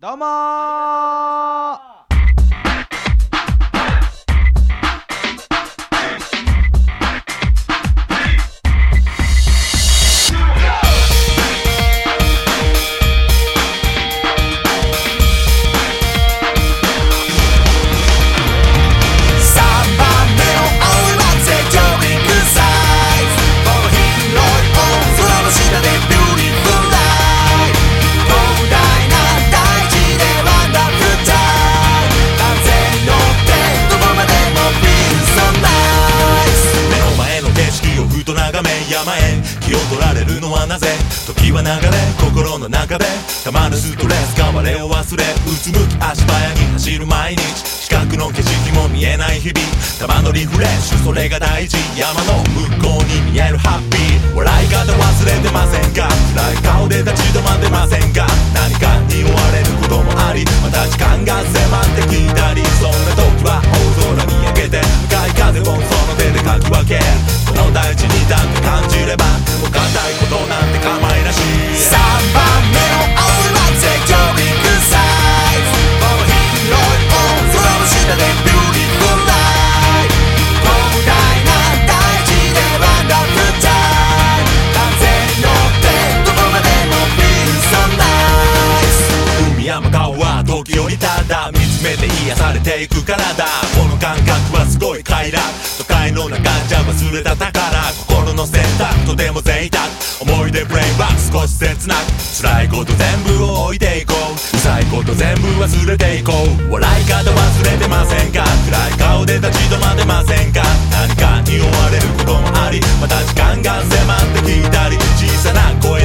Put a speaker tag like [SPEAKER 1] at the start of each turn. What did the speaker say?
[SPEAKER 1] どうも
[SPEAKER 2] と眺め山へ気を取られるのはなぜ？時は流れ心の中で。たまるストレス変われを忘れうつむき足早に走る毎日。近くの景色も見えない日々。たまのリフレッシュそれが大事。山の向こうに見えるハッピー。笑い方忘れてませんか暗い顔で立ち止まってませんか何かに追われることもあり。また時間がだって感じればもう硬いことなんて構いなし。
[SPEAKER 3] 3番目の
[SPEAKER 2] だ。見つめて癒されていくからだ。この感覚はすごい快楽。都会の中じゃ忘れた宝。心の選択とても贅沢。思い出プレイバック少し切なく。辛いこと全部を置いていこう。うざいこと全部忘れていこう。笑い方忘れてませんか。暗い顔で立ち止まってませんか。何かに追われることもあり。また時間が迫ってきたり。小さな声